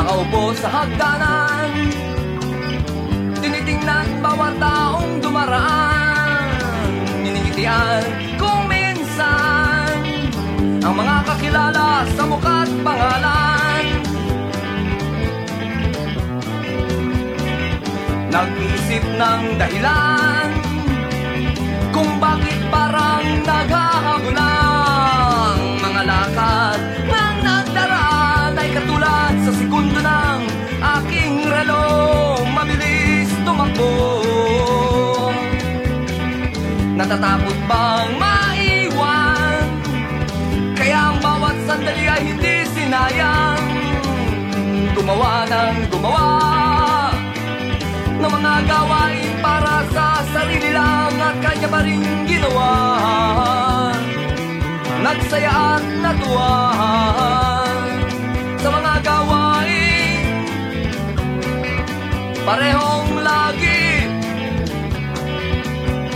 Nakaupo sa hagdanan. Tinitingnan bawat taong dumaraan. Niningitian kung minsan Ang mga kakilala sa mukha't pangalan. Nag-isip ng dahilan Kung bakit parang naghahabulang Natatakot bang maiwan? Kaya ang bawat sandali ay hindi sinayang Gumawa ng gumawa ng mga gawain para sa sarili lang at kanya pa rin ginawa. Nagsaya at natuwa sa mga gawain. Parehong lagi.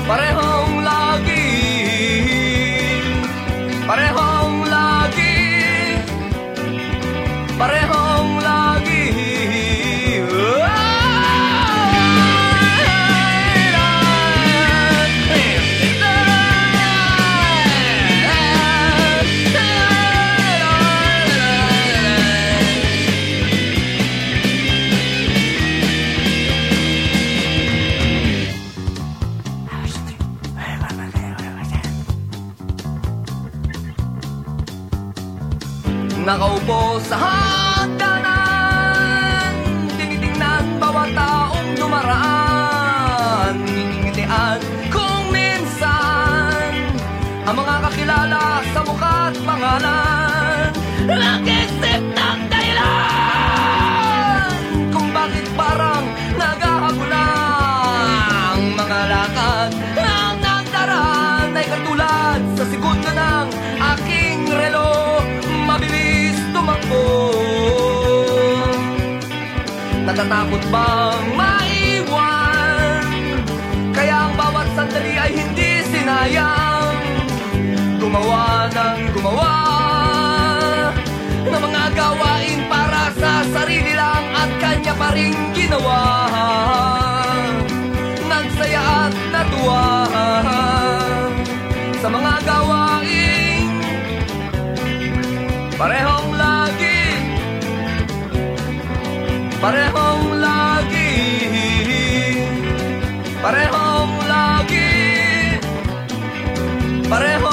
Parehong Nakaupo sa hagdanan Tinitingnan bawat taong dumaraan. Ningingitian kung minsan Ang mga kakilala sa mukha't pangalan. Nag-isip ng dahilan Kung bakit parang naghahabulang Mga lakad ng nagdaraan Ay katulad sa segundo ng Tumakbo Natatakot bang maiwan? Kaya ang bawat sandali ay hindi sinayang. Gumawa ng gumawa Ng mga gawain para sa sarili lang At kanya pa rin ginawa. Nagsaya at natuwa Sa mga gawain Parehong Parehong lagi. Parehong lagi. Parehong